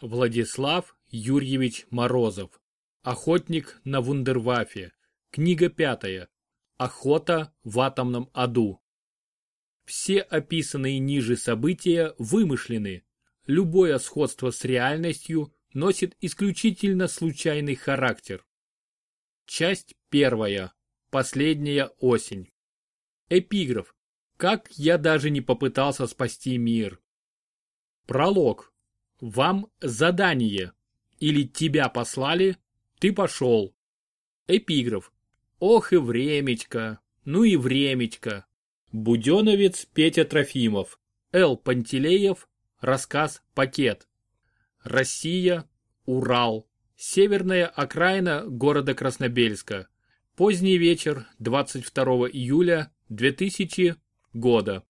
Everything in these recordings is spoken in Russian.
Владислав Юрьевич Морозов. Охотник на вундервафе. Книга пятая. Охота в атомном аду. Все описанные ниже события вымышлены. Любое сходство с реальностью носит исключительно случайный характер. Часть первая. Последняя осень. Эпиграф. Как я даже не попытался спасти мир. Пролог. Вам задание. Или тебя послали, ты пошел. Эпиграф. Ох и времечко, ну и времечко. Буденовец Петя Трофимов. Л. Пантелеев. Рассказ «Пакет». Россия. Урал. Северная окраина города Краснобельска. Поздний вечер 22 июля 2000 года.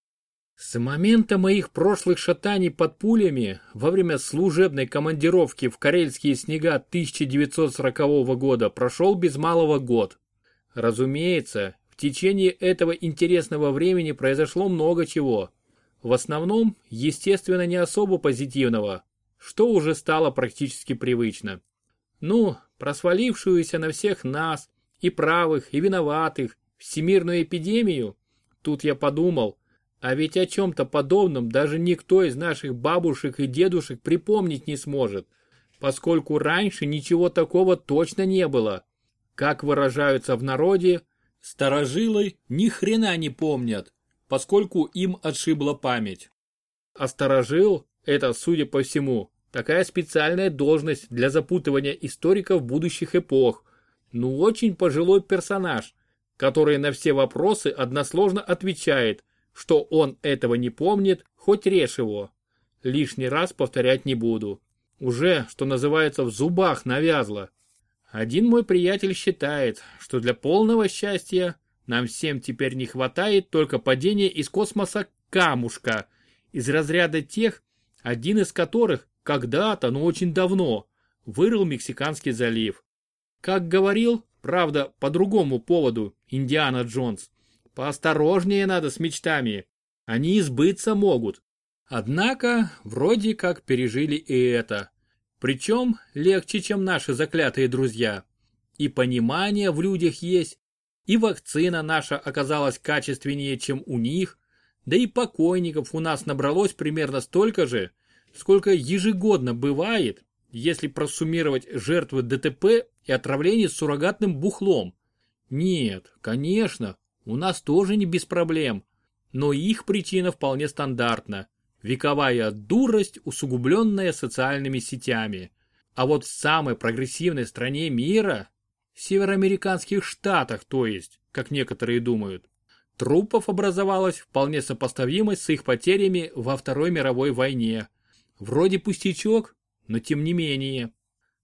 С момента моих прошлых шатаний под пулями во время служебной командировки в карельские снега 1940 года прошел без малого год. Разумеется, в течение этого интересного времени произошло много чего. В основном, естественно, не особо позитивного, что уже стало практически привычно. Ну, просвалившуюся на всех нас, и правых, и виноватых, всемирную эпидемию, тут я подумал, а ведь о чем-то подобном даже никто из наших бабушек и дедушек припомнить не сможет, поскольку раньше ничего такого точно не было. Как выражаются в народе, старожилы ни хрена не помнят, поскольку им отшибла память. А старожил – это, судя по всему, такая специальная должность для запутывания историков будущих эпох. Ну очень пожилой персонаж, который на все вопросы односложно отвечает, что он этого не помнит, хоть режь его. Лишний раз повторять не буду. Уже, что называется, в зубах навязло. Один мой приятель считает, что для полного счастья нам всем теперь не хватает только падения из космоса камушка, из разряда тех, один из которых когда-то, но очень давно, вырыл Мексиканский залив. Как говорил, правда, по другому поводу, Индиана Джонс, Поосторожнее надо с мечтами. Они избыться могут. Однако, вроде как пережили и это. Причем легче, чем наши заклятые друзья. И понимание в людях есть, и вакцина наша оказалась качественнее, чем у них, да и покойников у нас набралось примерно столько же, сколько ежегодно бывает, если просуммировать жертвы ДТП и отравление суррогатным бухлом. Нет, конечно, у нас тоже не без проблем, но их причина вполне стандартна. Вековая дурость, усугубленная социальными сетями. А вот в самой прогрессивной стране мира, в североамериканских штатах, то есть, как некоторые думают, трупов образовалось вполне сопоставимо с их потерями во Второй мировой войне. Вроде пустячок, но тем не менее.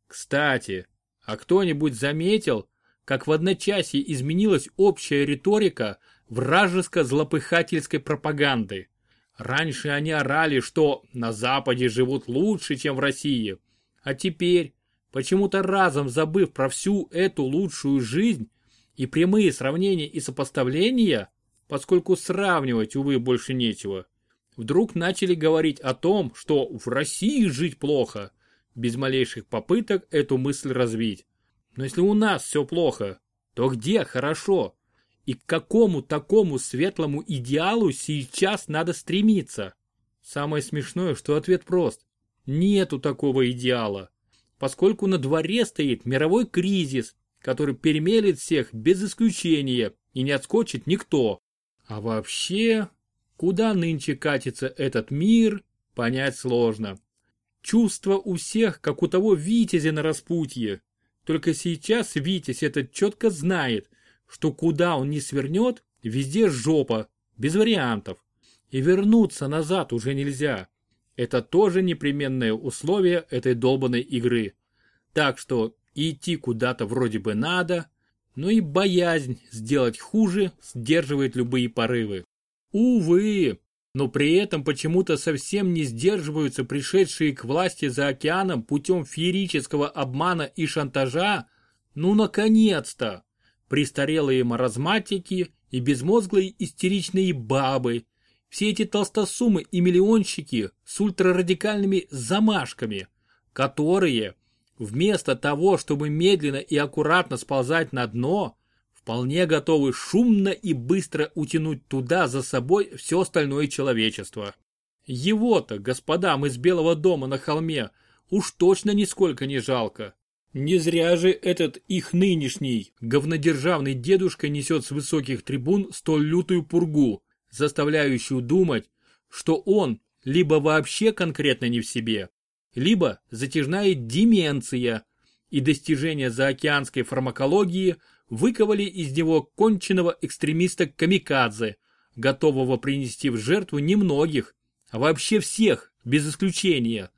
Кстати, а кто-нибудь заметил, как в одночасье изменилась общая риторика вражеско-злопыхательской пропаганды. Раньше они орали, что на Западе живут лучше, чем в России. А теперь, почему-то разом забыв про всю эту лучшую жизнь и прямые сравнения и сопоставления, поскольку сравнивать, увы, больше нечего, вдруг начали говорить о том, что в России жить плохо, без малейших попыток эту мысль развить. Но если у нас все плохо, то где хорошо? И к какому такому светлому идеалу сейчас надо стремиться? Самое смешное, что ответ прост. Нету такого идеала. Поскольку на дворе стоит мировой кризис, который перемелет всех без исключения и не отскочит никто. А вообще, куда нынче катится этот мир, понять сложно. Чувство у всех, как у того витязя на распутье, только сейчас Витязь этот четко знает, что куда он не свернет, везде жопа, без вариантов. И вернуться назад уже нельзя. Это тоже непременное условие этой долбанной игры. Так что идти куда-то вроде бы надо, но и боязнь сделать хуже сдерживает любые порывы. Увы, но при этом почему-то совсем не сдерживаются пришедшие к власти за океаном путем феерического обмана и шантажа, ну наконец-то, престарелые маразматики и безмозглые истеричные бабы, все эти толстосумы и миллионщики с ультрарадикальными замашками, которые, вместо того, чтобы медленно и аккуратно сползать на дно, вполне готовы шумно и быстро утянуть туда за собой все остальное человечество. Его-то, господам из Белого дома на холме, уж точно нисколько не жалко. Не зря же этот их нынешний говнодержавный дедушка несет с высоких трибун столь лютую пургу, заставляющую думать, что он либо вообще конкретно не в себе, либо затяжная деменция, и достижения заокеанской фармакологии выковали из него конченного экстремиста-камикадзе, готового принести в жертву немногих, а вообще всех, без исключения.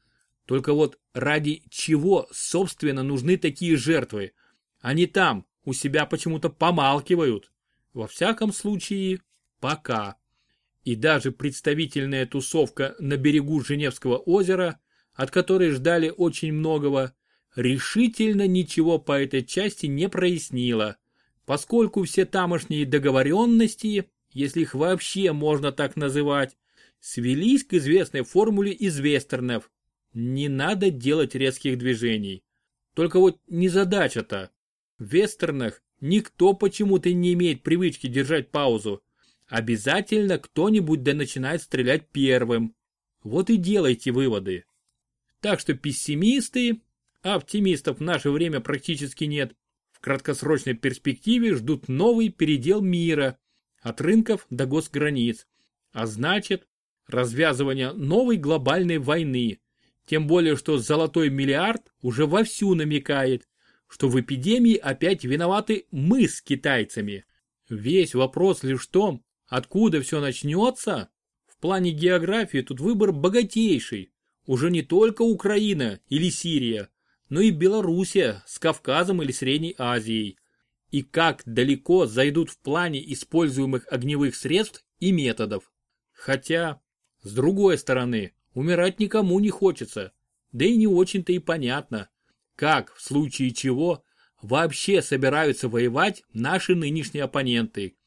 Только вот ради чего, собственно, нужны такие жертвы? Они там, у себя почему-то помалкивают. Во всяком случае, пока. И даже представительная тусовка на берегу Женевского озера, от которой ждали очень многого, решительно ничего по этой части не прояснила, поскольку все тамошние договоренности, если их вообще можно так называть, свелись к известной формуле из вестернов. Не надо делать резких движений. Только вот не задача-то. В вестернах никто почему-то не имеет привычки держать паузу. Обязательно кто-нибудь да начинает стрелять первым. Вот и делайте выводы. Так что пессимисты, а оптимистов в наше время практически нет, в краткосрочной перспективе ждут новый передел мира, от рынков до госграниц. А значит, развязывание новой глобальной войны. Тем более, что золотой миллиард уже вовсю намекает, что в эпидемии опять виноваты мы с китайцами. Весь вопрос лишь в том, откуда все начнется. В плане географии тут выбор богатейший. Уже не только Украина или Сирия, но и Белоруссия с Кавказом или Средней Азией. И как далеко зайдут в плане используемых огневых средств и методов. Хотя, с другой стороны, умирать никому не хочется, да и не очень-то и понятно, как, в случае чего, вообще собираются воевать наши нынешние оппоненты.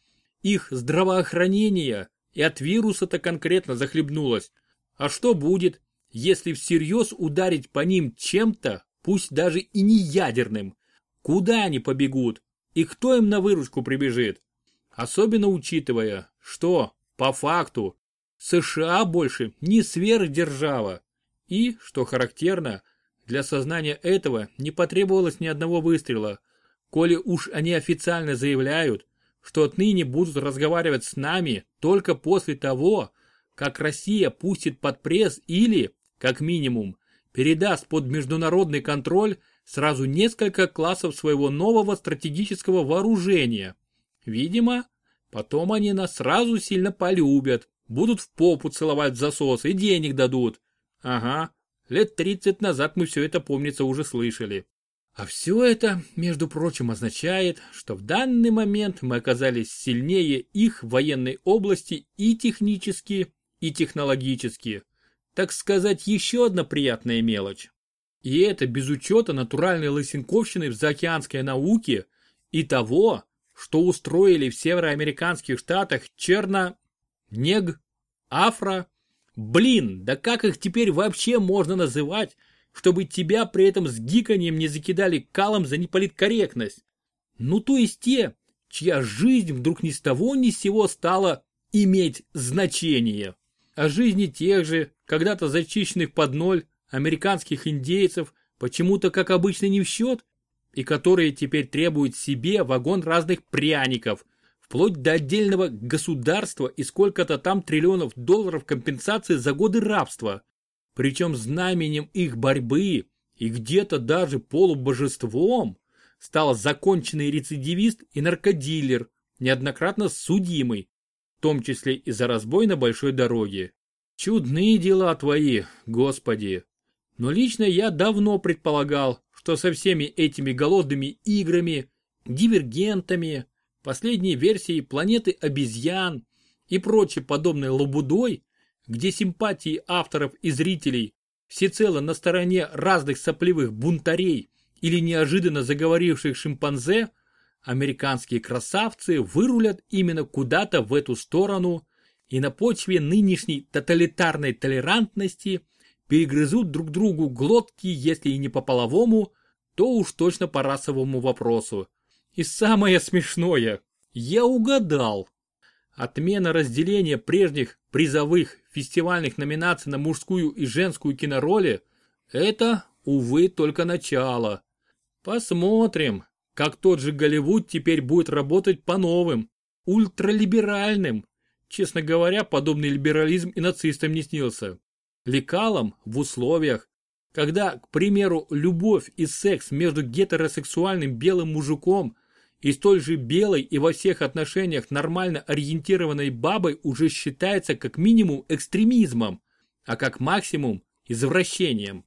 Их здравоохранение и от вируса-то конкретно захлебнулось. А что будет, если всерьез ударить по ним чем-то, пусть даже и не ядерным? Куда они побегут? И кто им на выручку прибежит? Особенно учитывая, что, по факту, США больше не сверхдержава. И, что характерно, для сознания этого не потребовалось ни одного выстрела, коли уж они официально заявляют, что отныне будут разговаривать с нами только после того, как Россия пустит под пресс или, как минимум, передаст под международный контроль сразу несколько классов своего нового стратегического вооружения. Видимо, потом они нас сразу сильно полюбят, Будут в попу целовать засос и денег дадут. Ага, лет 30 назад мы все это, помнится, уже слышали. А все это, между прочим, означает, что в данный момент мы оказались сильнее их в военной области и технически, и технологически. Так сказать, еще одна приятная мелочь. И это без учета натуральной лысинковщины в заокеанской науке и того, что устроили в североамериканских штатах черно нег, афро. Блин, да как их теперь вообще можно называть, чтобы тебя при этом с гиканьем не закидали калом за неполиткорректность? Ну то есть те, чья жизнь вдруг ни с того ни с сего стала иметь значение. А жизни тех же, когда-то зачищенных под ноль, американских индейцев, почему-то как обычно не в счет, и которые теперь требуют себе вагон разных пряников, вплоть до отдельного государства и сколько-то там триллионов долларов компенсации за годы рабства. Причем знаменем их борьбы и где-то даже полубожеством стал законченный рецидивист и наркодилер, неоднократно судимый, в том числе и за разбой на большой дороге. Чудные дела твои, Господи. Но лично я давно предполагал, что со всеми этими голодными играми, дивергентами, последней версии планеты обезьян и прочей подобной лабудой, где симпатии авторов и зрителей всецело на стороне разных сопливых бунтарей или неожиданно заговоривших шимпанзе, американские красавцы вырулят именно куда-то в эту сторону и на почве нынешней тоталитарной толерантности перегрызут друг другу глотки, если и не по половому, то уж точно по расовому вопросу. И самое смешное, я угадал. Отмена разделения прежних призовых фестивальных номинаций на мужскую и женскую кинороли – это, увы, только начало. Посмотрим, как тот же Голливуд теперь будет работать по новым, ультралиберальным. Честно говоря, подобный либерализм и нацистам не снился. Лекалам в условиях, когда, к примеру, любовь и секс между гетеросексуальным белым мужиком и столь же белой и во всех отношениях нормально ориентированной бабой уже считается как минимум экстремизмом, а как максимум извращением.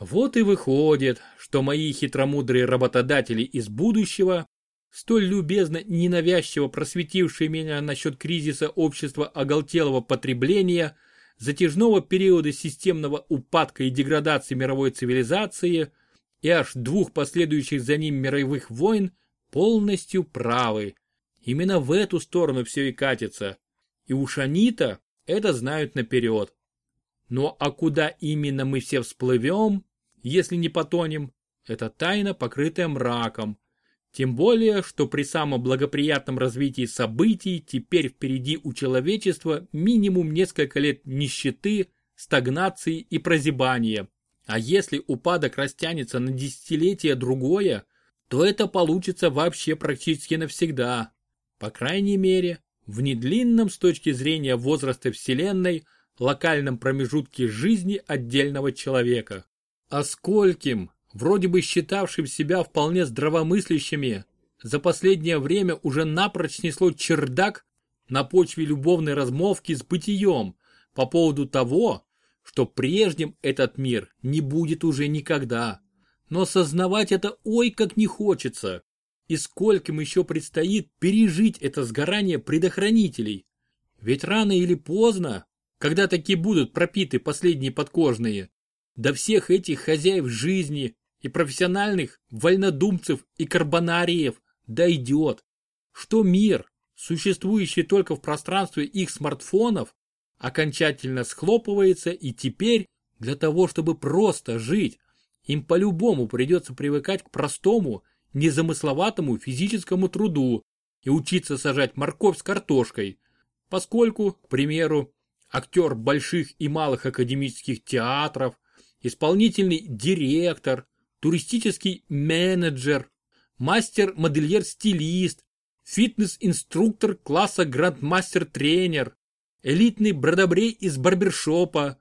Вот и выходит, что мои хитромудрые работодатели из будущего, столь любезно ненавязчиво просветившие меня насчет кризиса общества оголтелого потребления, затяжного периода системного упадка и деградации мировой цивилизации и аж двух последующих за ним мировых войн, полностью правы. Именно в эту сторону все и катится. И уж они-то это знают наперед. Но а куда именно мы все всплывем, если не потонем, это тайна, покрытая мраком. Тем более, что при самом благоприятном развитии событий теперь впереди у человечества минимум несколько лет нищеты, стагнации и прозябания. А если упадок растянется на десятилетие другое, то это получится вообще практически навсегда. По крайней мере, в недлинном с точки зрения возраста Вселенной локальном промежутке жизни отдельного человека. А скольким, вроде бы считавшим себя вполне здравомыслящими, за последнее время уже напрочь снесло чердак на почве любовной размолвки с бытием по поводу того, что прежним этот мир не будет уже никогда. Но осознавать это ой как не хочется. И скольким еще предстоит пережить это сгорание предохранителей. Ведь рано или поздно, когда такие будут пропиты последние подкожные, до всех этих хозяев жизни и профессиональных вольнодумцев и карбонариев дойдет, что мир, существующий только в пространстве их смартфонов, окончательно схлопывается и теперь для того, чтобы просто жить, им по-любому придется привыкать к простому, незамысловатому физическому труду и учиться сажать морковь с картошкой, поскольку, к примеру, актер больших и малых академических театров, исполнительный директор, туристический менеджер, мастер-модельер-стилист, фитнес-инструктор класса грандмастер-тренер, элитный бродобрей из барбершопа.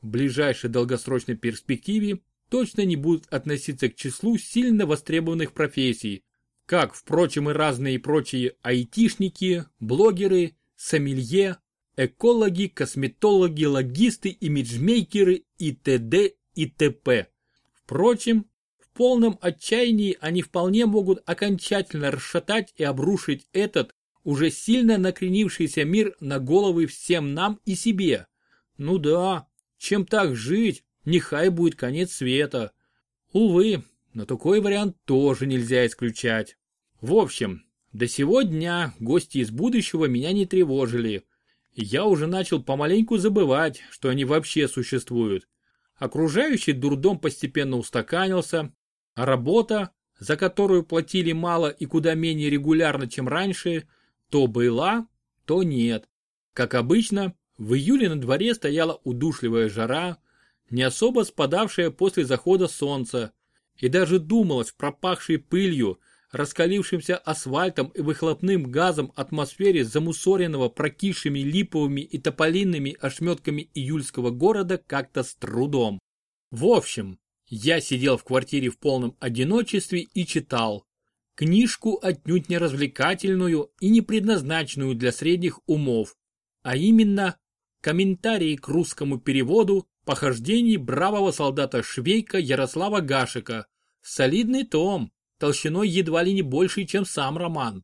В ближайшей долгосрочной перспективе точно не будут относиться к числу сильно востребованных профессий, как, впрочем, и разные прочие айтишники, блогеры, сомелье, экологи, косметологи, логисты, имиджмейкеры и т.д и т.п. Впрочем, в полном отчаянии они вполне могут окончательно расшатать и обрушить этот уже сильно накренившийся мир на головы всем нам и себе. Ну да, чем так жить, нехай будет конец света. Увы, но такой вариант тоже нельзя исключать. В общем, до сего дня гости из будущего меня не тревожили. я уже начал помаленьку забывать, что они вообще существуют. Окружающий дурдом постепенно устаканился, а работа, за которую платили мало и куда менее регулярно, чем раньше, то была, то нет. Как обычно, в июле на дворе стояла удушливая жара, не особо спадавшая после захода солнца, и даже думалось в пропахшей пылью, раскалившимся асфальтом и выхлопным газом атмосфере замусоренного прокисшими липовыми и тополинными ошметками июльского города как-то с трудом. В общем, я сидел в квартире в полном одиночестве и читал. Книжку отнюдь не развлекательную и не предназначенную для средних умов, а именно комментарии к русскому переводу похождений бравого солдата Швейка Ярослава Гашика. Солидный том, толщиной едва ли не больше, чем сам роман.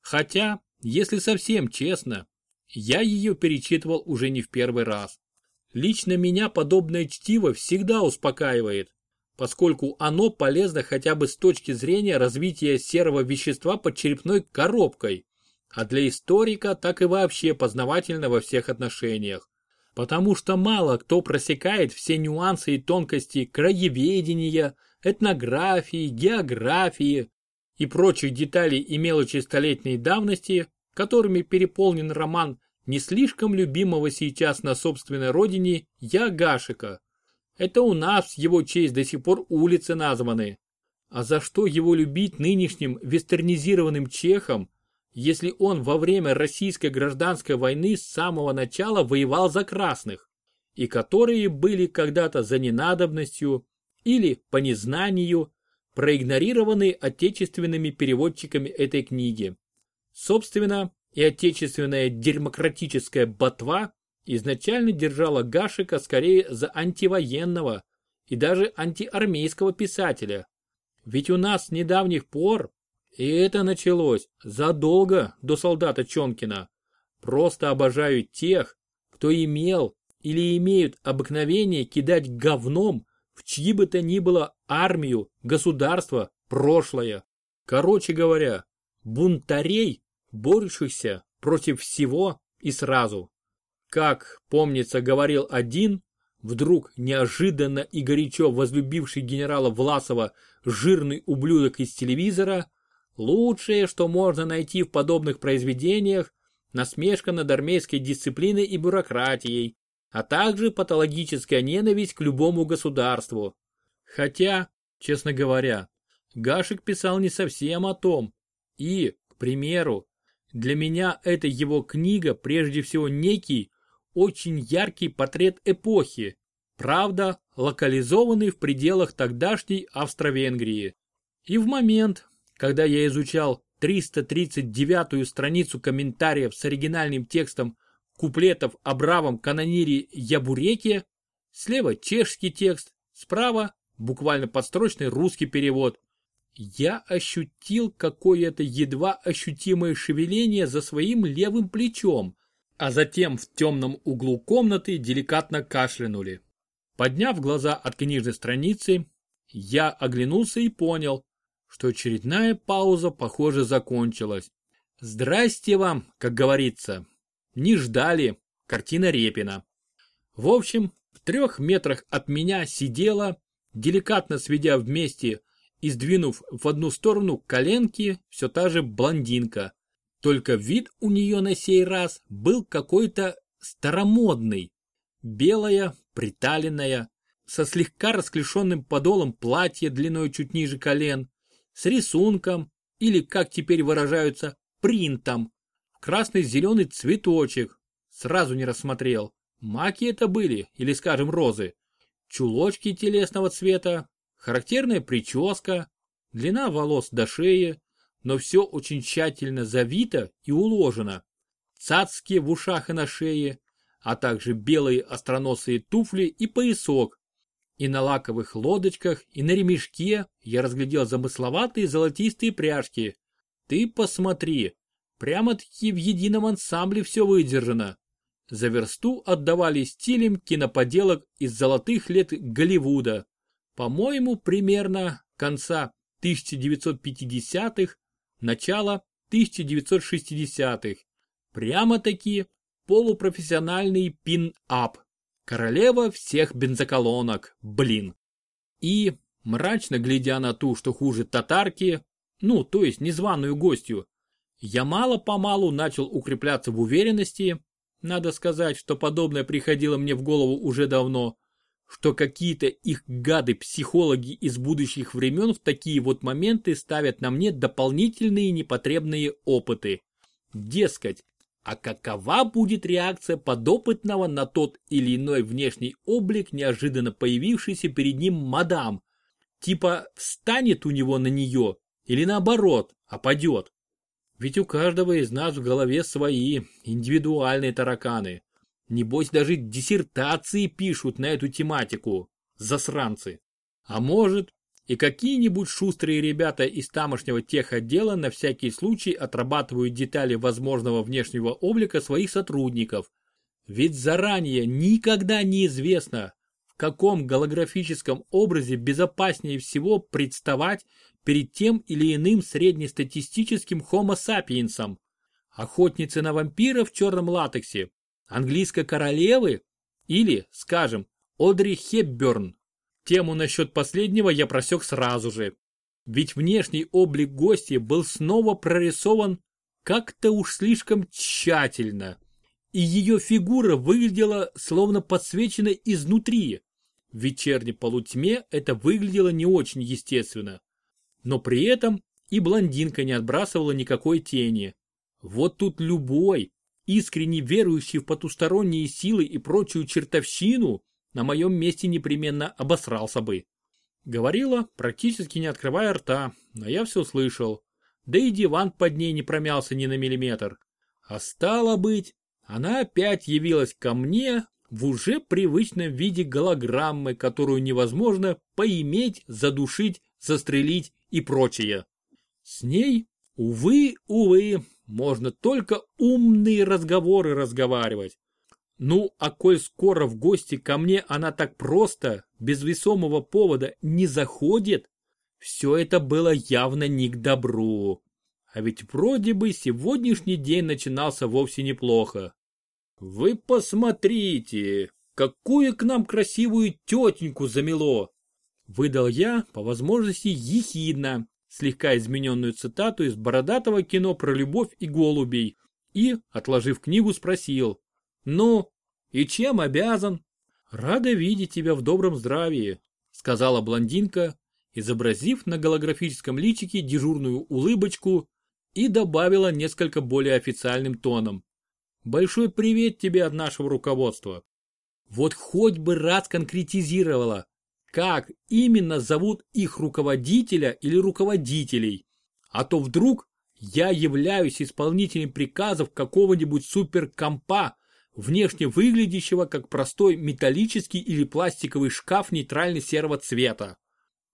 Хотя, если совсем честно, я ее перечитывал уже не в первый раз. Лично меня подобное чтиво всегда успокаивает, поскольку оно полезно хотя бы с точки зрения развития серого вещества под черепной коробкой, а для историка так и вообще познавательно во всех отношениях. потому что мало кто просекает все нюансы и тонкости краеведения, этнографии, географии и прочих деталей и мелочей столетней давности, которыми переполнен роман не слишком любимого сейчас на собственной родине Ягашика. Это у нас его честь до сих пор улицы названы. А за что его любить нынешним вестернизированным чехам, если он во время российской гражданской войны с самого начала воевал за красных, и которые были когда-то за ненадобностью или по незнанию проигнорированы отечественными переводчиками этой книги. Собственно, и отечественная демократическая ботва изначально держала Гашика скорее за антивоенного и даже антиармейского писателя. Ведь у нас с недавних пор, и это началось задолго до солдата Чонкина, просто обожаю тех, кто имел или имеют обыкновение кидать говном чьи бы то ни было армию, государство, прошлое. Короче говоря, бунтарей борющихся против всего и сразу. Как, помнится, говорил один, вдруг неожиданно и горячо возлюбивший генерала Власова жирный ублюдок из телевизора, лучшее, что можно найти в подобных произведениях, насмешка над армейской дисциплиной и бюрократией, а также патологическая ненависть к любому государству. Хотя, честно говоря, Гашек писал не совсем о том. И, к примеру, для меня эта его книга прежде всего некий, очень яркий портрет эпохи, правда, локализованный в пределах тогдашней Австро-Венгрии. И в момент, когда я изучал 339-ю страницу комментариев с оригинальным текстом куплетов о бравом канонире Ябуреке, слева чешский текст, справа буквально подстрочный русский перевод, я ощутил какое-то едва ощутимое шевеление за своим левым плечом, а затем в темном углу комнаты деликатно кашлянули. Подняв глаза от книжной страницы, я оглянулся и понял, что очередная пауза, похоже, закончилась. Здрасте вам, как говорится. Не ждали. Картина Репина. В общем, в трех метрах от меня сидела, деликатно сведя вместе и сдвинув в одну сторону коленки все та же блондинка. Только вид у нее на сей раз был какой-то старомодный. Белая, приталенная, со слегка расклешенным подолом платья длиной чуть ниже колен, с рисунком, или, как теперь выражаются, принтом, красный-зеленый цветочек. Сразу не рассмотрел, маки это были или, скажем, розы. Чулочки телесного цвета, Характерная прическа, длина волос до шеи, но все очень тщательно завито и уложено. Цацки в ушах и на шее, а также белые остроносые туфли и поясок. И на лаковых лодочках, и на ремешке я разглядел замысловатые золотистые пряжки. Ты посмотри, прямо-таки в едином ансамбле все выдержано. За версту отдавали стилем киноподелок из золотых лет Голливуда. По-моему, примерно конца 1950-х, начала 1960-х. Прямо-таки полупрофессиональный пин-ап. Королева всех бензоколонок, блин. И, мрачно глядя на ту, что хуже татарки, ну, то есть незваную гостью, я мало-помалу начал укрепляться в уверенности, надо сказать, что подобное приходило мне в голову уже давно, что какие-то их гады-психологи из будущих времен в такие вот моменты ставят на мне дополнительные непотребные опыты. Дескать, а какова будет реакция подопытного на тот или иной внешний облик, неожиданно появившийся перед ним мадам? Типа встанет у него на нее или наоборот, опадет? Ведь у каждого из нас в голове свои индивидуальные тараканы. Небось даже диссертации пишут на эту тематику. Засранцы. А может, и какие-нибудь шустрые ребята из тамошнего техотдела на всякий случай отрабатывают детали возможного внешнего облика своих сотрудников. Ведь заранее никогда не известно, в каком голографическом образе безопаснее всего представать перед тем или иным среднестатистическим homo sapiensом. Охотницы на вампиров в черном латексе английской королевы Или, скажем, Одри Хепберн. Тему насчет последнего я просек сразу же. Ведь внешний облик гостя был снова прорисован как-то уж слишком тщательно. И ее фигура выглядела словно подсвечена изнутри. В вечерней полутьме это выглядело не очень естественно. Но при этом и блондинка не отбрасывала никакой тени. Вот тут любой, искренне верующий в потусторонние силы и прочую чертовщину, на моем месте непременно обосрался бы. Говорила, практически не открывая рта, но я все слышал. Да и диван под ней не промялся ни на миллиметр. А стало быть, она опять явилась ко мне в уже привычном виде голограммы, которую невозможно поиметь, задушить, застрелить и прочее. С ней, увы, увы, можно только умные разговоры разговаривать. Ну, а коль скоро в гости ко мне она так просто, без весомого повода, не заходит, все это было явно не к добру. А ведь вроде бы сегодняшний день начинался вовсе неплохо. Вы посмотрите, какую к нам красивую тетеньку замело! Выдал я, по возможности, ехидно, слегка измененную цитату из бородатого кино про любовь и голубей и, отложив книгу, спросил. «Ну, и чем обязан?» «Рада видеть тебя в добром здравии», сказала блондинка, изобразив на голографическом личике дежурную улыбочку и добавила несколько более официальным тоном. «Большой привет тебе от нашего руководства». Вот хоть бы раз конкретизировала, как именно зовут их руководителя или руководителей. А то вдруг я являюсь исполнителем приказов какого-нибудь суперкомпа, внешне выглядящего как простой металлический или пластиковый шкаф нейтрально-серого цвета.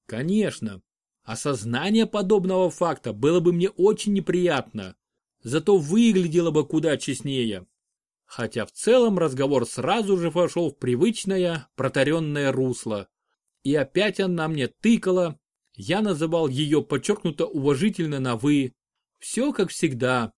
Конечно, осознание подобного факта было бы мне очень неприятно, зато выглядело бы куда честнее. Хотя в целом разговор сразу же вошел в привычное, протаренное русло. И опять она мне тыкала. Я называл ее подчеркнуто уважительно на «вы». Все как всегда.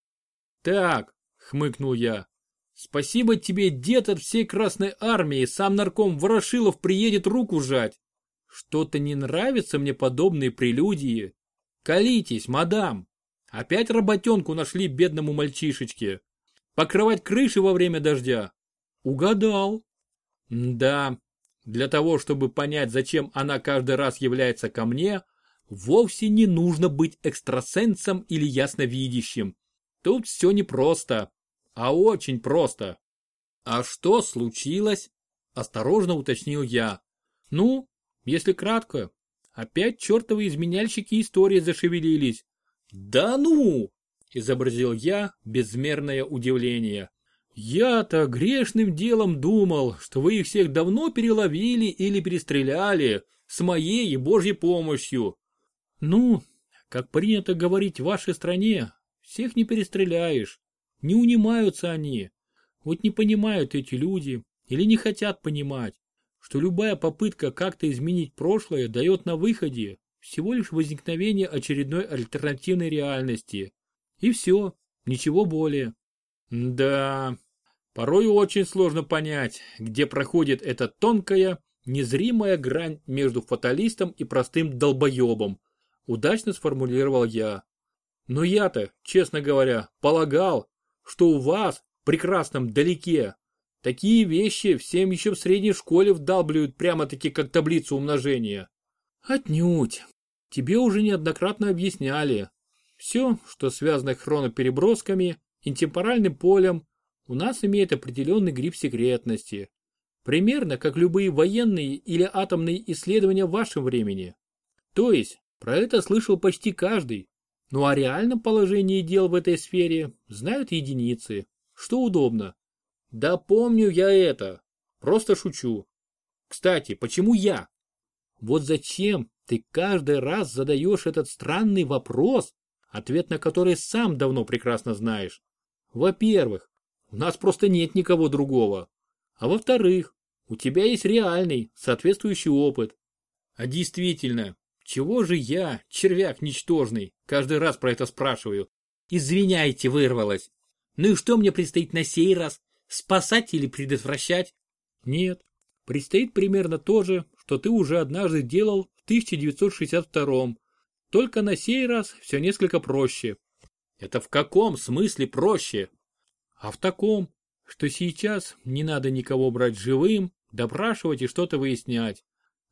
Так, хмыкнул я. Спасибо тебе, дед от всей Красной Армии, сам нарком Ворошилов приедет руку жать. Что-то не нравятся мне подобные прелюдии. Колитесь, мадам. Опять работенку нашли бедному мальчишечке. Покрывать крыши во время дождя. Угадал. Да, для того, чтобы понять, зачем она каждый раз является ко мне, вовсе не нужно быть экстрасенсом или ясновидящим. Тут все непросто, а очень просто. А что случилось? Осторожно уточнил я. Ну, если кратко, опять чертовы изменяльщики истории зашевелились. Да ну! Изобразил я безмерное удивление. Я-то грешным делом думал, что вы их всех давно переловили или перестреляли, с моей и божьей помощью. Ну, как принято говорить в вашей стране, всех не перестреляешь. Не унимаются они. Вот не понимают эти люди или не хотят понимать, что любая попытка как-то изменить прошлое дает на выходе всего лишь возникновение очередной альтернативной реальности. И все, ничего более. Да, порой очень сложно понять, где проходит эта тонкая, незримая грань между фаталистом и простым долбоебом. Удачно сформулировал я. Но я-то, честно говоря, полагал, что у вас, прекрасном далеке, такие вещи всем еще в средней школе вдалбливают прямо-таки как таблицу умножения. Отнюдь. Тебе уже неоднократно объясняли, все, что связано хроноперебросками, интемпоральным полем, у нас имеет определенный гриф секретности. Примерно как любые военные или атомные исследования в вашем времени. То есть, про это слышал почти каждый. Ну а реальном положении дел в этой сфере знают единицы. Что удобно. Да помню я это. Просто шучу. Кстати, почему я? Вот зачем ты каждый раз задаешь этот странный вопрос, ответ на который сам давно прекрасно знаешь. Во-первых, у нас просто нет никого другого. А во-вторых, у тебя есть реальный, соответствующий опыт. А действительно, чего же я, червяк ничтожный, каждый раз про это спрашиваю? Извиняйте, вырвалось. Ну и что мне предстоит на сей раз? Спасать или предотвращать? Нет, предстоит примерно то же, что ты уже однажды делал в 1962 только на сей раз все несколько проще. Это в каком смысле проще? А в таком, что сейчас не надо никого брать живым, допрашивать и что-то выяснять.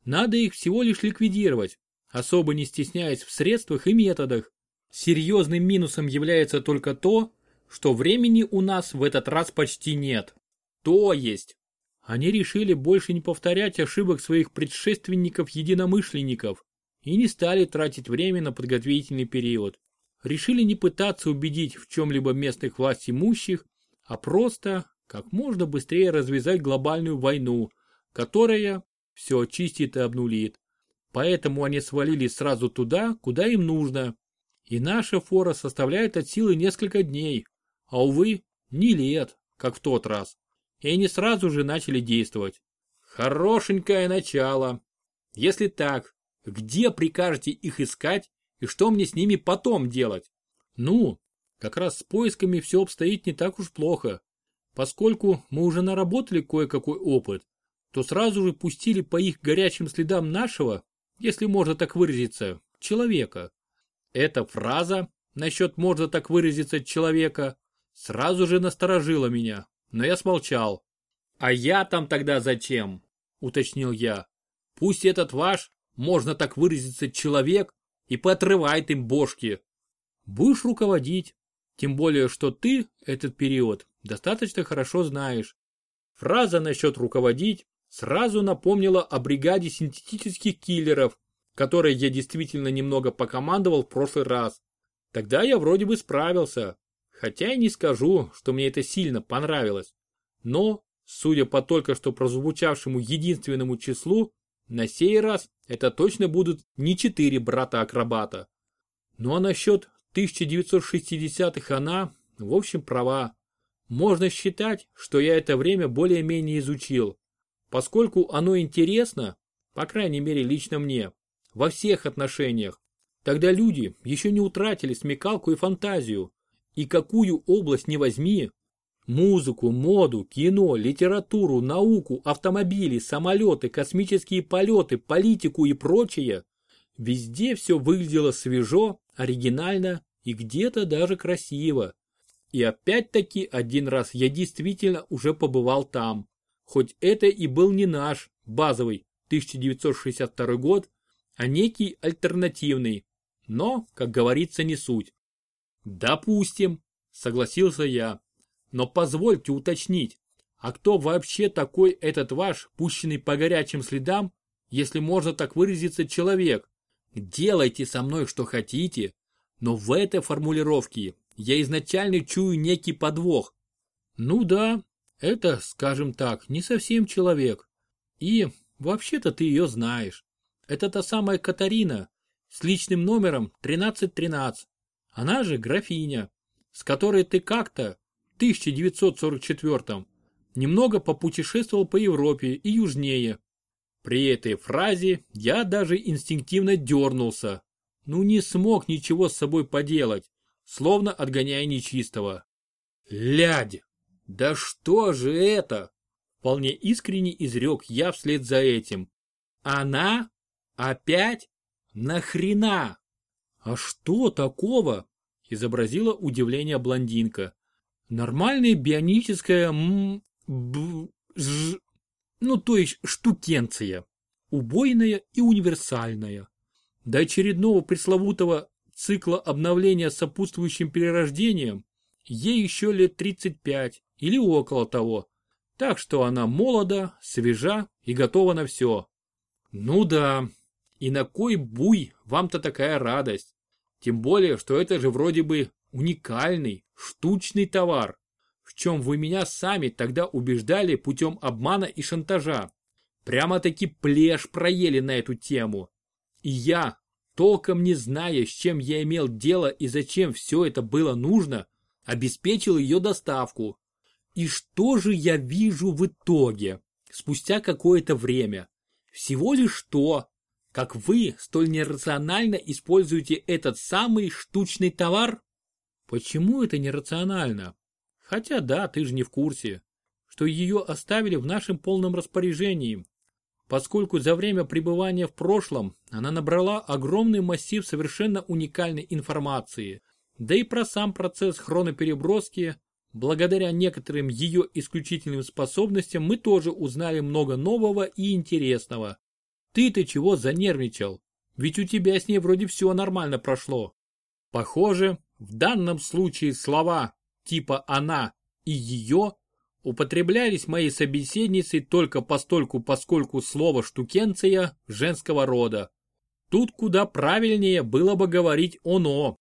Надо их всего лишь ликвидировать, особо не стесняясь в средствах и методах. Серьезным минусом является только то, что времени у нас в этот раз почти нет. То есть, они решили больше не повторять ошибок своих предшественников-единомышленников и не стали тратить время на подготовительный период. Решили не пытаться убедить в чем-либо местных власть имущих, а просто как можно быстрее развязать глобальную войну, которая все очистит и обнулит. Поэтому они свалились сразу туда, куда им нужно. И наша фора составляет от силы несколько дней, а увы, не лет, как в тот раз и они сразу же начали действовать. Хорошенькое начало. Если так, где прикажете их искать и что мне с ними потом делать? Ну, как раз с поисками все обстоит не так уж плохо. Поскольку мы уже наработали кое-какой опыт, то сразу же пустили по их горячим следам нашего, если можно так выразиться, человека. Эта фраза насчет можно так выразиться человека сразу же насторожила меня но я смолчал. «А я там тогда зачем?» – уточнил я. «Пусть этот ваш, можно так выразиться, человек и поотрывает им бошки». «Будешь руководить, тем более, что ты этот период достаточно хорошо знаешь». Фраза насчет руководить сразу напомнила о бригаде синтетических киллеров, которой я действительно немного покомандовал в прошлый раз. Тогда я вроде бы справился, Хотя и не скажу, что мне это сильно понравилось. Но, судя по только что прозвучавшему единственному числу, на сей раз это точно будут не четыре брата-акробата. Ну а насчет 1960-х она, в общем, права. Можно считать, что я это время более-менее изучил. Поскольку оно интересно, по крайней мере лично мне, во всех отношениях, тогда люди еще не утратили смекалку и фантазию, и какую область не возьми, музыку, моду, кино, литературу, науку, автомобили, самолеты, космические полеты, политику и прочее, везде все выглядело свежо, оригинально и где-то даже красиво. И опять-таки один раз я действительно уже побывал там. Хоть это и был не наш, базовый, 1962 год, а некий альтернативный. Но, как говорится, не суть. Допустим, согласился я. Но позвольте уточнить, а кто вообще такой этот ваш, пущенный по горячим следам, если можно так выразиться, человек? Делайте со мной что хотите, но в этой формулировке я изначально чую некий подвох. Ну да, это, скажем так, не совсем человек. И вообще-то ты ее знаешь. Это та самая Катарина с личным номером 1313. Она же графиня, с которой ты как-то в 1944 немного попутешествовал по Европе и южнее. При этой фразе я даже инстинктивно дернулся. Ну не смог ничего с собой поделать, словно отгоняя нечистого. Лядь! Да что же это? Вполне искренне изрек я вслед за этим. Она? Опять? Нахрена? «А что такого?» – изобразила удивление блондинка. «Нормальная бионическая м б ж ну то есть штукенция, убойная и универсальная. До очередного пресловутого цикла обновления с сопутствующим перерождением ей еще лет 35 или около того. Так что она молода, свежа и готова на все. Ну да, и на кой буй вам-то такая радость? Тем более, что это же вроде бы уникальный, штучный товар, в чем вы меня сами тогда убеждали путем обмана и шантажа. Прямо-таки плешь проели на эту тему. И я, толком не зная, с чем я имел дело и зачем все это было нужно, обеспечил ее доставку. И что же я вижу в итоге, спустя какое-то время? Всего лишь то, как вы столь нерационально используете этот самый штучный товар? Почему это нерационально? Хотя да, ты же не в курсе, что ее оставили в нашем полном распоряжении, поскольку за время пребывания в прошлом она набрала огромный массив совершенно уникальной информации, да и про сам процесс хронопереброски, благодаря некоторым ее исключительным способностям мы тоже узнали много нового и интересного. Ты-то чего занервничал? Ведь у тебя с ней вроде все нормально прошло. Похоже, в данном случае слова типа «она» и «ее» употреблялись моей собеседницей только постольку поскольку слово «штукенция» женского рода. Тут куда правильнее было бы говорить «оно».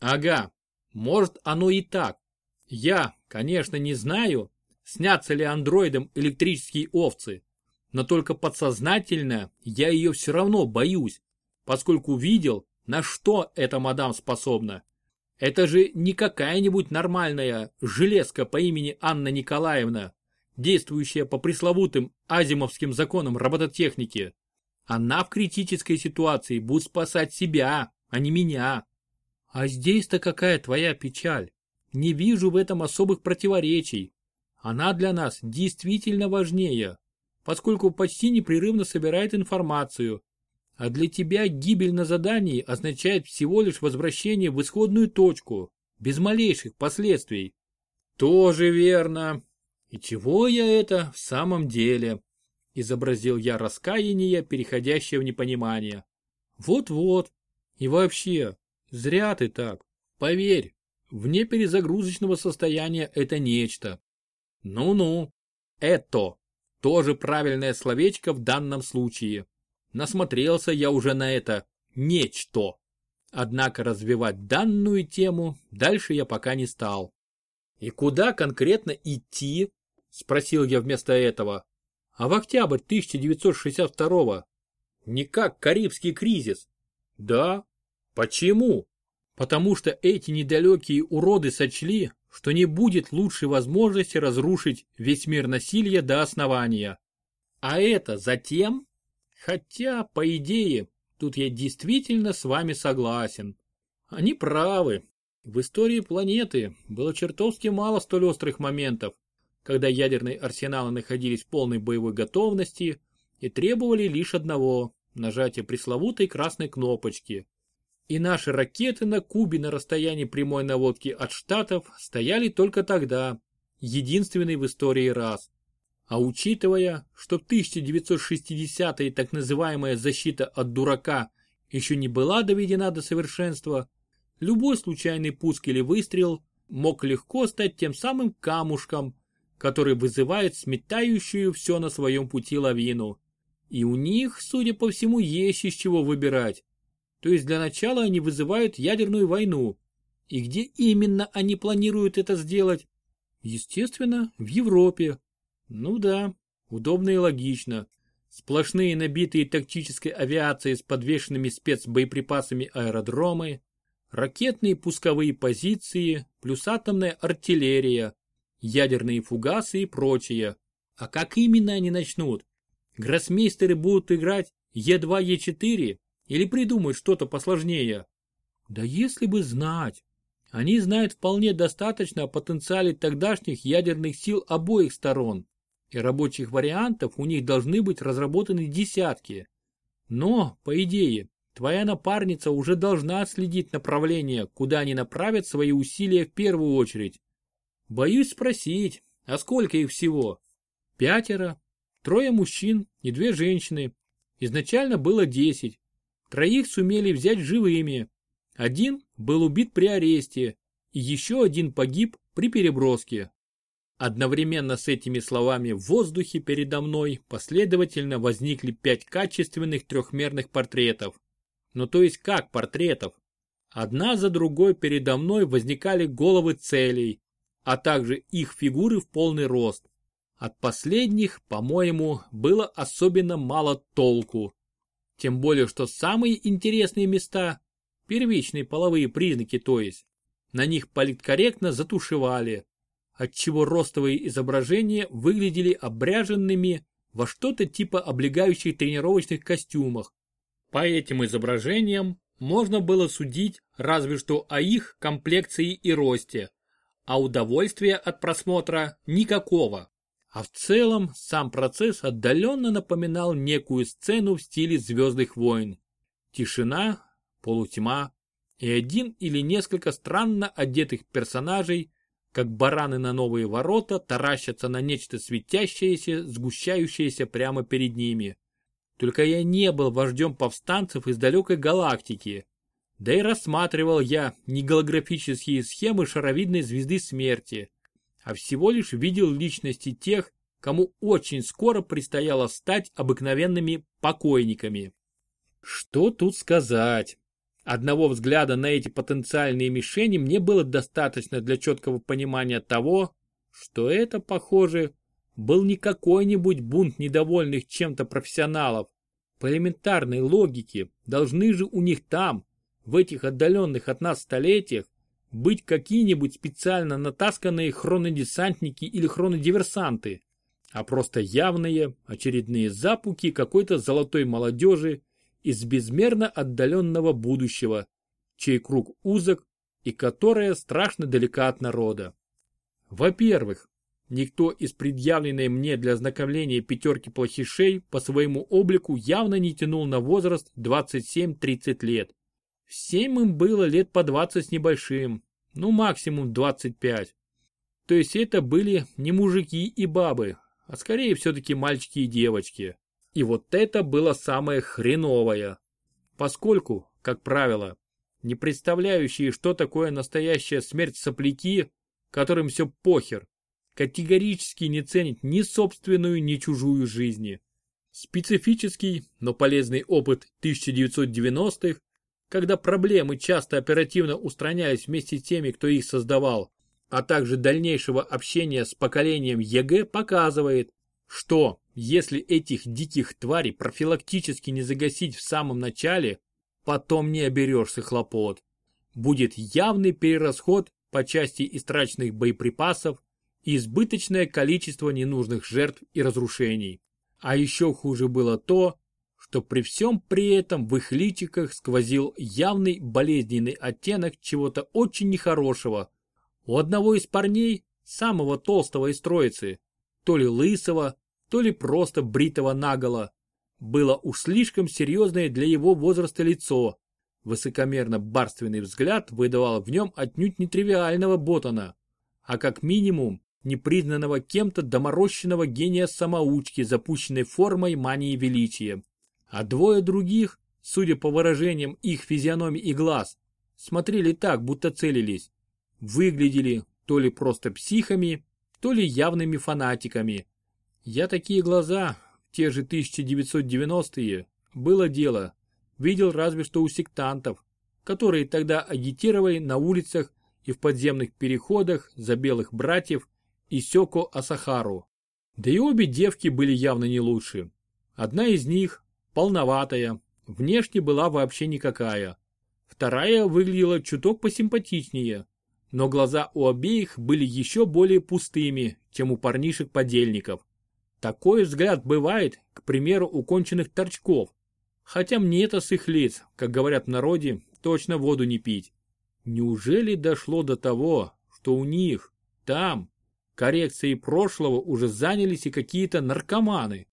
Ага, может оно и так. Я, конечно, не знаю, снятся ли андроидом электрические овцы, но только подсознательно я ее все равно боюсь, поскольку видел, на что эта мадам способна. Это же не какая-нибудь нормальная железка по имени Анна Николаевна, действующая по пресловутым азимовским законам робототехники. Она в критической ситуации будет спасать себя, а не меня. А здесь-то какая твоя печаль? Не вижу в этом особых противоречий. Она для нас действительно важнее, поскольку почти непрерывно собирает информацию, а для тебя гибель на задании означает всего лишь возвращение в исходную точку, без малейших последствий. Тоже верно. И чего я это в самом деле? Изобразил я раскаяние, переходящее в непонимание. Вот-вот. И вообще, зря ты так. Поверь, вне перезагрузочного состояния это нечто. Ну-ну, это тоже правильное словечко в данном случае. Насмотрелся я уже на это нечто. Однако развивать данную тему дальше я пока не стал. «И куда конкретно идти?» – спросил я вместо этого. «А в октябрь 1962-го. Не как Карибский кризис». «Да? Почему?» «Потому что эти недалекие уроды сочли, что не будет лучшей возможности разрушить весь мир насилия до основания. А это затем, Хотя, по идее, тут я действительно с вами согласен. Они правы. В истории планеты было чертовски мало столь острых моментов, когда ядерные арсеналы находились в полной боевой готовности и требовали лишь одного – нажатия пресловутой красной кнопочки. И наши ракеты на Кубе на расстоянии прямой наводки от Штатов стояли только тогда, единственный в истории раз. А учитывая, что в 1960-е так называемая защита от дурака еще не была доведена до совершенства, любой случайный пуск или выстрел мог легко стать тем самым камушком, который вызывает сметающую все на своем пути лавину. И у них, судя по всему, есть из чего выбирать. То есть для начала они вызывают ядерную войну. И где именно они планируют это сделать? Естественно, в Европе, ну да, удобно и логично. Сплошные набитые тактической авиацией с подвешенными спецбоеприпасами аэродромы, ракетные пусковые позиции, плюс атомная артиллерия, ядерные фугасы и прочее. А как именно они начнут? Гроссмейстеры будут играть Е2, Е4 или придумают что-то посложнее? Да если бы знать. Они знают вполне достаточно о потенциале тогдашних ядерных сил обоих сторон и рабочих вариантов у них должны быть разработаны десятки. Но, по идее, твоя напарница уже должна отследить направление, куда они направят свои усилия в первую очередь. Боюсь спросить, а сколько их всего? Пятеро, трое мужчин и две женщины. Изначально было десять. Троих сумели взять живыми. Один был убит при аресте, и еще один погиб при переброске. Одновременно с этими словами в воздухе передо мной последовательно возникли пять качественных трехмерных портретов. Ну то есть как портретов? Одна за другой передо мной возникали головы целей, а также их фигуры в полный рост. От последних, по-моему, было особенно мало толку. Тем более, что самые интересные места, первичные половые признаки то есть, на них политкорректно затушевали отчего ростовые изображения выглядели обряженными во что-то типа облегающих тренировочных костюмах. По этим изображениям можно было судить разве что о их комплекции и росте, а удовольствия от просмотра никакого. А в целом сам процесс отдаленно напоминал некую сцену в стиле «Звездных войн». Тишина, полутьма и один или несколько странно одетых персонажей, как бараны на новые ворота, таращатся на нечто светящееся, сгущающееся прямо перед ними. Только я не был вождем повстанцев из далекой галактики. Да и рассматривал я не голографические схемы шаровидной звезды смерти, а всего лишь видел личности тех, кому очень скоро предстояло стать обыкновенными покойниками. Что тут сказать? Одного взгляда на эти потенциальные мишени мне было достаточно для четкого понимания того, что это, похоже, был не какой-нибудь бунт недовольных чем-то профессионалов. По элементарной логике, должны же у них там, в этих отдаленных от нас столетиях, быть какие-нибудь специально натасканные хронодесантники или хронодиверсанты, а просто явные очередные запуки какой-то золотой молодежи из безмерно отдаленного будущего, чей круг узок и которая страшно далека от народа. Во-первых, никто из предъявленной мне для ознакомления пятерки плохишей по своему облику явно не тянул на возраст 27-30 лет. Всем им было лет по 20 с небольшим, ну максимум 25. То есть это были не мужики и бабы, а скорее все-таки мальчики и девочки. И вот это было самое хреновое. Поскольку, как правило, не представляющие, что такое настоящая смерть сопляки, которым все похер, категорически не ценят ни собственную, ни чужую жизни. Специфический, но полезный опыт 1990-х, когда проблемы часто оперативно устранялись вместе с теми, кто их создавал, а также дальнейшего общения с поколением ЕГЭ показывает, что, если этих диких тварей профилактически не загасить в самом начале, потом не оберешься хлопот. Будет явный перерасход по части истраченных боеприпасов и избыточное количество ненужных жертв и разрушений. А еще хуже было то, что при всем при этом в их личиках сквозил явный болезненный оттенок чего-то очень нехорошего. У одного из парней, самого толстого из троицы, то ли лысого, то ли просто бритого наголо. Было уж слишком серьезное для его возраста лицо. Высокомерно-барственный взгляд выдавал в нем отнюдь нетривиального ботана, а как минимум непризнанного кем-то доморощенного гения-самоучки, запущенной формой мании величия. А двое других, судя по выражениям их физиономий и глаз, смотрели так, будто целились. Выглядели то ли просто психами, то ли явными фанатиками. Я такие глаза, те же 1990-е, было дело, видел разве что у сектантов, которые тогда агитировали на улицах и в подземных переходах за белых братьев и Сёко Асахару. Да и обе девки были явно не лучше. Одна из них, полноватая, внешне была вообще никакая. Вторая выглядела чуток посимпатичнее, но глаза у обеих были еще более пустыми, чем у парнишек-подельников. Такой взгляд бывает, к примеру, у конченых торчков. Хотя мне это с их лиц, как говорят в народе, точно воду не пить. Неужели дошло до того, что у них, там, коррекцией прошлого уже занялись и какие-то наркоманы?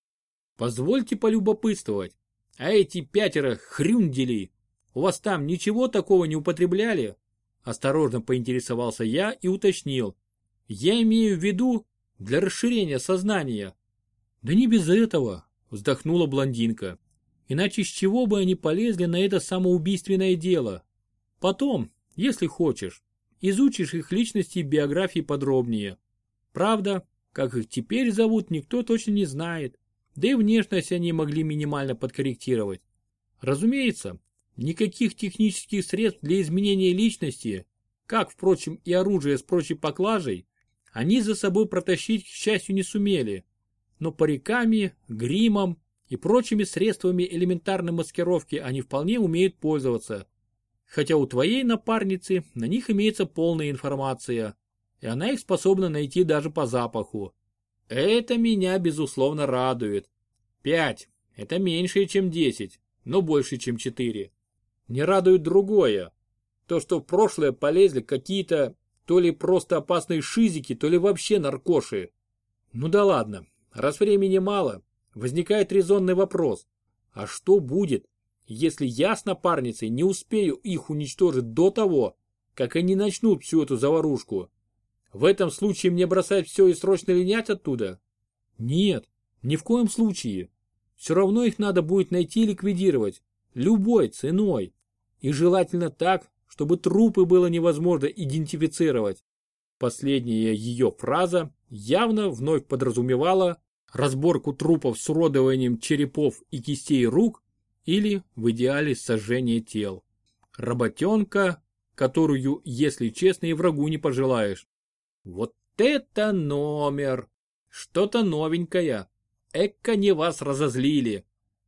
Позвольте полюбопытствовать. А эти пятеро хрюнделей, у вас там ничего такого не употребляли? Осторожно поинтересовался я и уточнил. Я имею в виду для расширения сознания. Да не без этого, вздохнула блондинка. Иначе с чего бы они полезли на это самоубийственное дело? Потом, если хочешь, изучишь их личности и биографии подробнее. Правда, как их теперь зовут, никто точно не знает. Да и внешность они могли минимально подкорректировать. Разумеется, никаких технических средств для изменения личности, как, впрочем, и оружие с прочей поклажей, они за собой протащить, к счастью, не сумели но париками, гримом и прочими средствами элементарной маскировки они вполне умеют пользоваться. Хотя у твоей напарницы на них имеется полная информация, и она их способна найти даже по запаху. Это меня безусловно радует. Пять – это меньше, чем десять, но больше, чем четыре. Не радует другое. То, что в прошлое полезли какие-то то ли просто опасные шизики, то ли вообще наркоши. Ну да ладно, раз времени мало, возникает резонный вопрос. А что будет, если я с напарницей не успею их уничтожить до того, как они начнут всю эту заварушку? В этом случае мне бросать все и срочно линять оттуда? Нет, ни в коем случае. Все равно их надо будет найти и ликвидировать. Любой ценой. И желательно так, чтобы трупы было невозможно идентифицировать. Последняя ее фраза явно вновь подразумевала разборку трупов с уродованием черепов и кистей рук или, в идеале, сожжение тел. Работенка, которую, если честно, и врагу не пожелаешь. Вот это номер! Что-то новенькое. Эка не вас разозлили.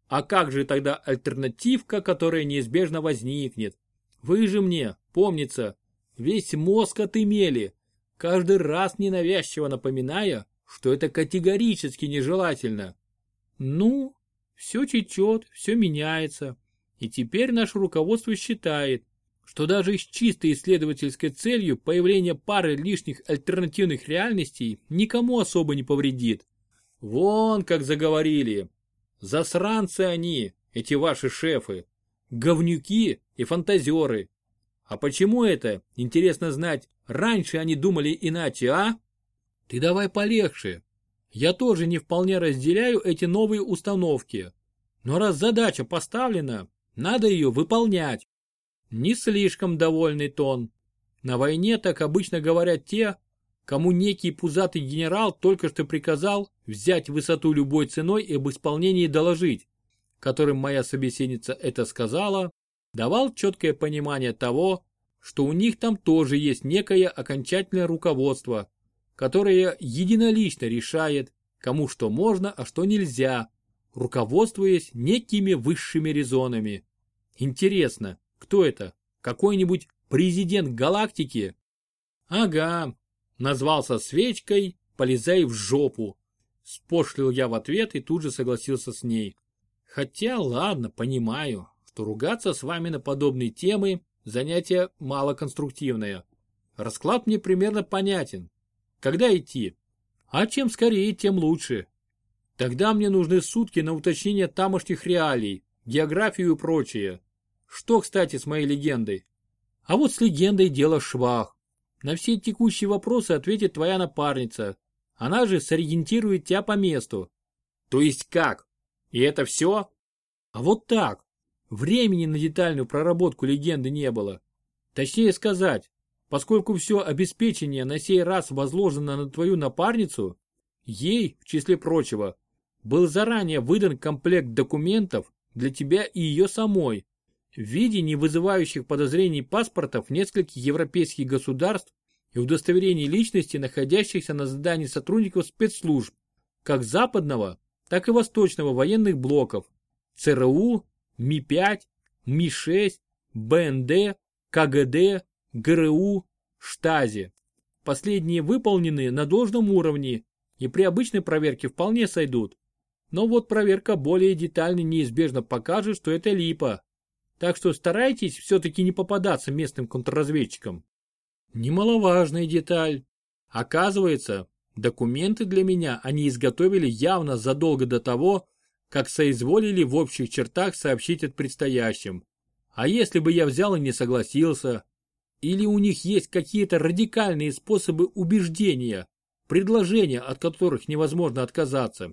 А как же тогда альтернативка, которая неизбежно возникнет? Вы же мне, помнится, весь мозг отымели, каждый раз ненавязчиво напоминая, что это категорически нежелательно. Ну, все течет, все меняется. И теперь наше руководство считает, что даже с чистой исследовательской целью появление пары лишних альтернативных реальностей никому особо не повредит. Вон как заговорили. Засранцы они, эти ваши шефы. Говнюки и фантазеры. А почему это, интересно знать, раньше они думали иначе, а? Ты давай полегче. Я тоже не вполне разделяю эти новые установки. Но раз задача поставлена, надо ее выполнять. Не слишком довольный тон. На войне так обычно говорят те, кому некий пузатый генерал только что приказал взять высоту любой ценой и об исполнении доложить, которым моя собеседница это сказала, давал четкое понимание того, что у них там тоже есть некое окончательное руководство, которое единолично решает, кому что можно, а что нельзя, руководствуясь некими высшими резонами. Интересно, кто это? Какой-нибудь президент галактики? Ага, назвался свечкой, полезай в жопу. Спошлил я в ответ и тут же согласился с ней. Хотя, ладно, понимаю, что ругаться с вами на подобные темы – занятие малоконструктивное. Расклад мне примерно понятен. Когда идти? А чем скорее, тем лучше. Тогда мне нужны сутки на уточнение тамошних реалий, географию и прочее. Что, кстати, с моей легендой? А вот с легендой дело швах. На все текущие вопросы ответит твоя напарница. Она же сориентирует тебя по месту. То есть как? И это все? А вот так. Времени на детальную проработку легенды не было. Точнее сказать, поскольку все обеспечение на сей раз возложено на твою напарницу, ей, в числе прочего, был заранее выдан комплект документов для тебя и ее самой, в виде не вызывающих подозрений паспортов нескольких европейских государств и удостоверений личности, находящихся на задании сотрудников спецслужб, как западного, так и восточного военных блоков, ЦРУ, Ми-5, Ми-6, БНД, КГД, ГРУ, Штази. Последние выполнены на должном уровне и при обычной проверке вполне сойдут. Но вот проверка более детальной неизбежно покажет, что это липа. Так что старайтесь все-таки не попадаться местным контрразведчикам. Немаловажная деталь. Оказывается, документы для меня они изготовили явно задолго до того, как соизволили в общих чертах сообщить о предстоящем. А если бы я взял и не согласился? Или у них есть какие-то радикальные способы убеждения, предложения, от которых невозможно отказаться?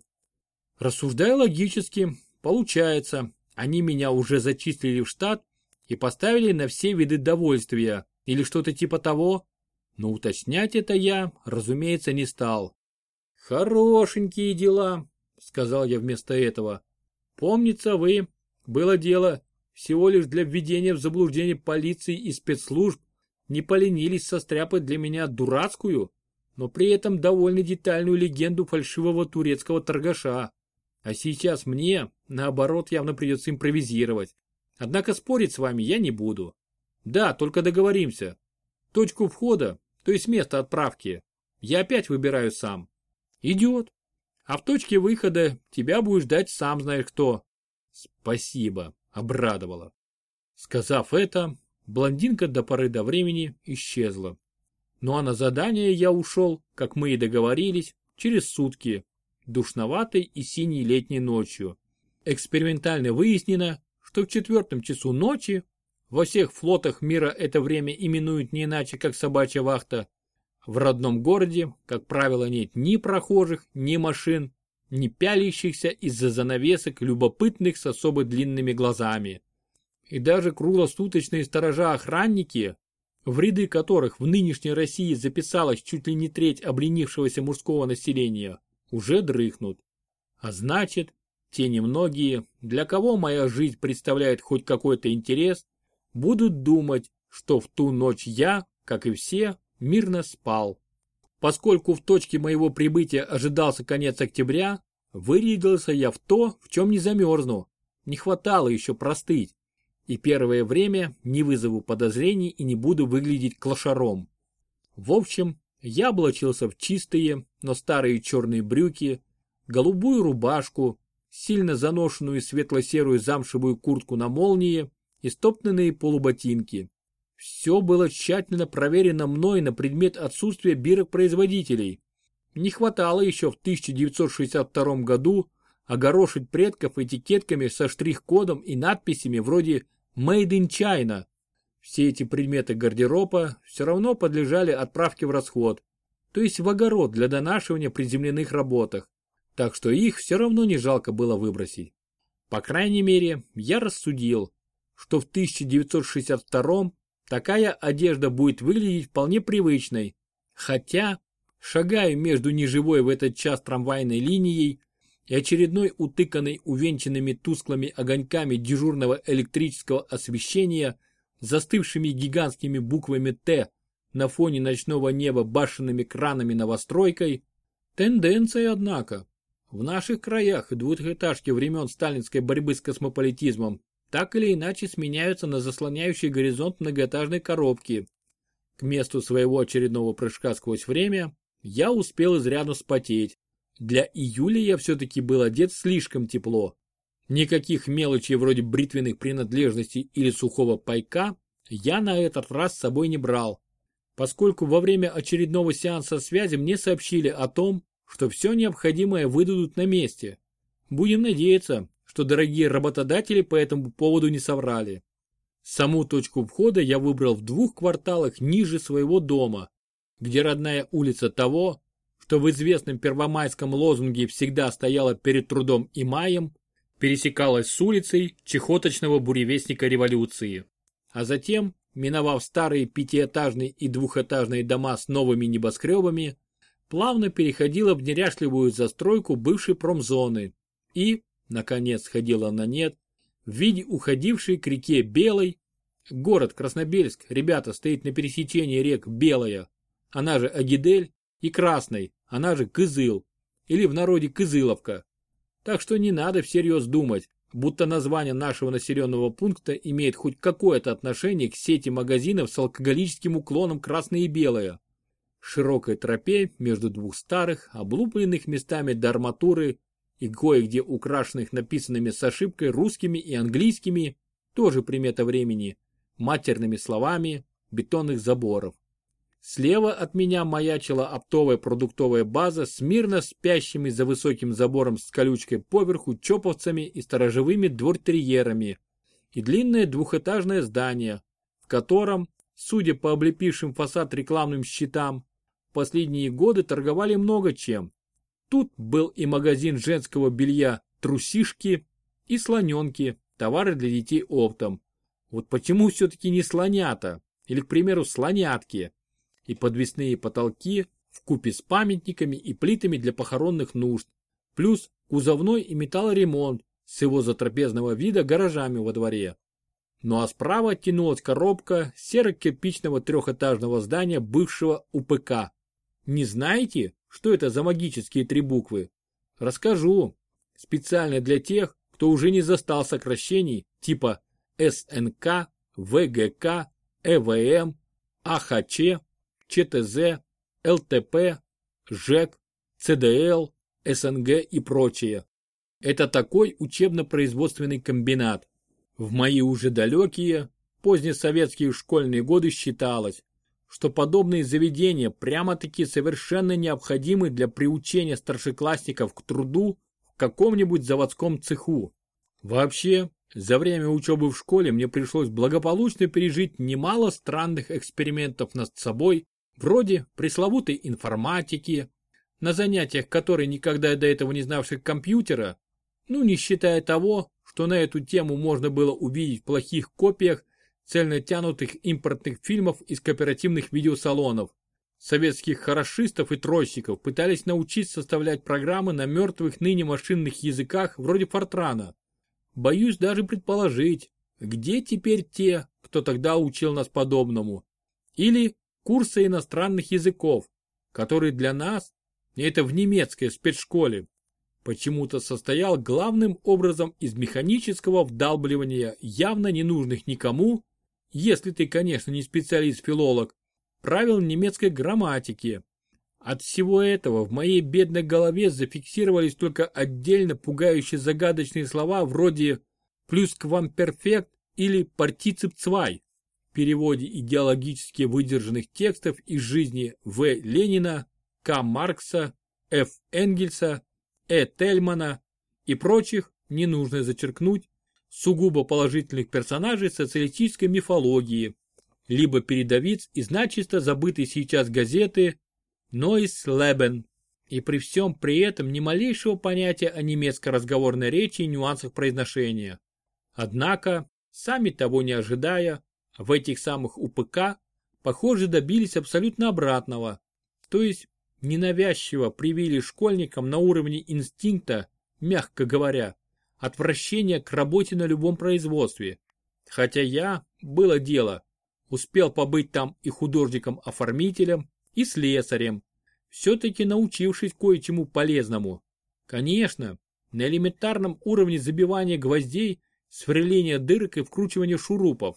Рассуждая логически, получается, они меня уже зачислили в штат и поставили на все виды довольствия или что-то типа того, но уточнять это я, разумеется, не стал. Хорошенькие дела, сказал я вместо этого. Помнится вы, было дело, всего лишь для введения в заблуждение полиции и спецслужб не поленились состряпать для меня дурацкую, но при этом довольно детальную легенду фальшивого турецкого торгаша. А сейчас мне, наоборот, явно придется импровизировать. Однако спорить с вами я не буду. Да, только договоримся. Точку входа, то есть место отправки, я опять выбираю сам. Идет. А в точке выхода тебя будет ждать сам знаешь кто. Спасибо, обрадовала. Сказав это, блондинка до поры до времени исчезла. Ну а на задание я ушел, как мы и договорились, через сутки, душноватой и синей летней ночью. Экспериментально выяснено, что в четвертом часу ночи, во всех флотах мира это время именуют не иначе, как собачья вахта, в родном городе, как правило, нет ни прохожих, ни машин, ни пялящихся из-за занавесок любопытных с особо длинными глазами. И даже круглосуточные сторожа-охранники, в ряды которых в нынешней России записалась чуть ли не треть обленившегося мужского населения, уже дрыхнут. А значит, те немногие, для кого моя жизнь представляет хоть какой-то интерес, будут думать, что в ту ночь я, как и все, мирно спал. Поскольку в точке моего прибытия ожидался конец октября, вырядился я в то, в чем не замерзну. Не хватало еще простыть. И первое время не вызову подозрений и не буду выглядеть клошаром. В общем, я облачился в чистые, но старые черные брюки, голубую рубашку, сильно заношенную светло-серую замшевую куртку на молнии и стоптанные полуботинки. Все было тщательно проверено мной на предмет отсутствия бирок-производителей. Не хватало еще в 1962 году огорошить предков этикетками со штрих-кодом и надписями вроде «Made in China». Все эти предметы гардероба все равно подлежали отправке в расход, то есть в огород для донашивания при земляных работах, так что их все равно не жалко было выбросить. По крайней мере, я рассудил, что в 1962 такая одежда будет выглядеть вполне привычной. Хотя, шагаю между неживой в этот час трамвайной линией и очередной утыканной увенчанными тусклыми огоньками дежурного электрического освещения, застывшими гигантскими буквами «Т» на фоне ночного неба башенными кранами новостройкой, тенденция, однако. В наших краях двухэтажки времен сталинской борьбы с космополитизмом так или иначе сменяются на заслоняющий горизонт многоэтажной коробки. К месту своего очередного прыжка сквозь время я успел изрядно спотеть. Для июля я все-таки был одет слишком тепло. Никаких мелочей вроде бритвенных принадлежностей или сухого пайка я на этот раз с собой не брал, поскольку во время очередного сеанса связи мне сообщили о том, что все необходимое выдадут на месте. Будем надеяться, что дорогие работодатели по этому поводу не соврали. Саму точку входа я выбрал в двух кварталах ниже своего дома, где родная улица того, что в известном первомайском лозунге всегда стояла перед трудом и маем, пересекалась с улицей чехоточного буревестника революции. А затем, миновав старые пятиэтажные и двухэтажные дома с новыми небоскребами, плавно переходила в неряшливую застройку бывшей промзоны и, наконец сходила на нет, в виде уходившей к реке Белой. Город Краснобельск, ребята, стоит на пересечении рек Белая, она же Агидель, и Красной, она же Кызыл, или в народе Кызыловка. Так что не надо всерьез думать, будто название нашего населенного пункта имеет хоть какое-то отношение к сети магазинов с алкоголическим уклоном красное и белое. Широкой тропе между двух старых, облупленных местами до арматуры и кое-где украшенных написанными с ошибкой русскими и английскими, тоже примета времени, матерными словами, бетонных заборов. Слева от меня маячила оптовая продуктовая база с мирно спящими за высоким забором с колючкой поверху чоповцами и сторожевыми двортерьерами и длинное двухэтажное здание, в котором, судя по облепившим фасад рекламным щитам, последние годы торговали много чем, Тут был и магазин женского белья «Трусишки» и «Слоненки», товары для детей оптом. Вот почему все-таки не слонята, или, к примеру, слонятки, и подвесные потолки в купе с памятниками и плитами для похоронных нужд, плюс кузовной и металлоремонт с его затрапезного вида гаражами во дворе. Ну а справа тянулась коробка серо-кирпичного трехэтажного здания бывшего УПК. Не знаете? Что это за магические три буквы? Расскажу. Специально для тех, кто уже не застал сокращений типа СНК, ВГК, ЭВМ, АХЧ, ЧТЗ, ЛТП, ЖЭК, ЦДЛ, СНГ и прочее. Это такой учебно-производственный комбинат. В мои уже далекие, позднесоветские школьные годы считалось, что подобные заведения прямо-таки совершенно необходимы для приучения старшеклассников к труду в каком-нибудь заводском цеху. Вообще, за время учебы в школе мне пришлось благополучно пережить немало странных экспериментов над собой, вроде пресловутой информатики, на занятиях которой никогда до этого не знавших компьютера, ну не считая того, что на эту тему можно было увидеть в плохих копиях цельно тянутых импортных фильмов из кооперативных видеосалонов. Советских хорошистов и тройщиков пытались научить составлять программы на мертвых ныне машинных языках вроде Фортрана. Боюсь даже предположить, где теперь те, кто тогда учил нас подобному. Или курсы иностранных языков, которые для нас, это в немецкой спецшколе, почему-то состоял главным образом из механического вдалбливания явно ненужных никому если ты, конечно, не специалист-филолог, правил немецкой грамматики. От всего этого в моей бедной голове зафиксировались только отдельно пугающие загадочные слова вроде «плюсквамперфект» или «партиципцвай» в переводе идеологически выдержанных текстов из жизни В. Ленина, К. Маркса, Ф. Энгельса, Э. Тельмана и прочих, не нужно зачеркнуть, сугубо положительных персонажей социалистической мифологии, либо передовиц из начисто забытой сейчас газеты Нойс Лебен, и при всем при этом ни малейшего понятия о немецкой разговорной речи и нюансах произношения. Однако, сами того не ожидая, в этих самых УПК, похоже, добились абсолютно обратного, то есть ненавязчиво привили школьникам на уровне инстинкта, мягко говоря, отвращение к работе на любом производстве. Хотя я, было дело, успел побыть там и художником-оформителем, и слесарем, все-таки научившись кое-чему полезному. Конечно, на элементарном уровне забивания гвоздей, сверления дырок и вкручивания шурупов.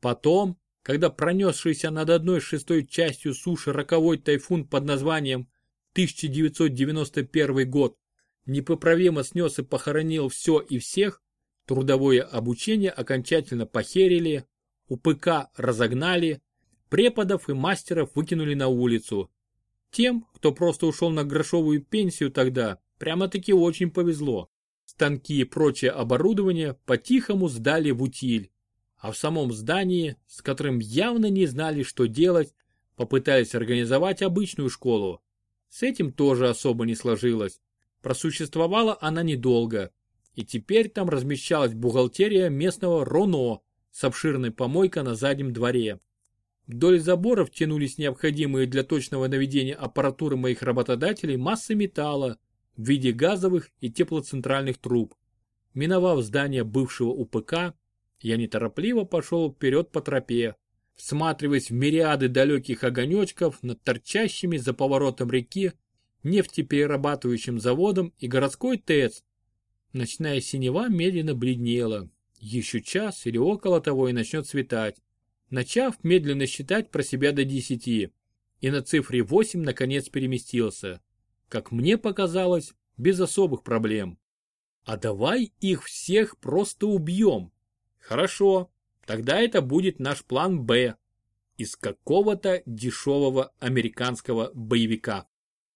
Потом, когда пронесшийся над одной шестой частью суши роковой тайфун под названием 1991 год непоправимо снес и похоронил все и всех, трудовое обучение окончательно похерили, УПК разогнали, преподов и мастеров выкинули на улицу. Тем, кто просто ушел на грошовую пенсию тогда, прямо-таки очень повезло. Станки и прочее оборудование по-тихому сдали в утиль. А в самом здании, с которым явно не знали, что делать, попытались организовать обычную школу. С этим тоже особо не сложилось. Просуществовала она недолго, и теперь там размещалась бухгалтерия местного РОНО с обширной помойкой на заднем дворе. Вдоль заборов тянулись необходимые для точного наведения аппаратуры моих работодателей массы металла в виде газовых и теплоцентральных труб. Миновав здание бывшего УПК, я неторопливо пошел вперед по тропе, всматриваясь в мириады далеких огонечков над торчащими за поворотом реки нефтеперерабатывающим заводом и городской ТЭЦ. Ночная синева медленно бледнела. Еще час или около того и начнет светать. Начав медленно считать про себя до десяти. И на цифре 8 наконец переместился. Как мне показалось, без особых проблем. А давай их всех просто убьем. Хорошо, тогда это будет наш план «Б» из какого-то дешевого американского боевика.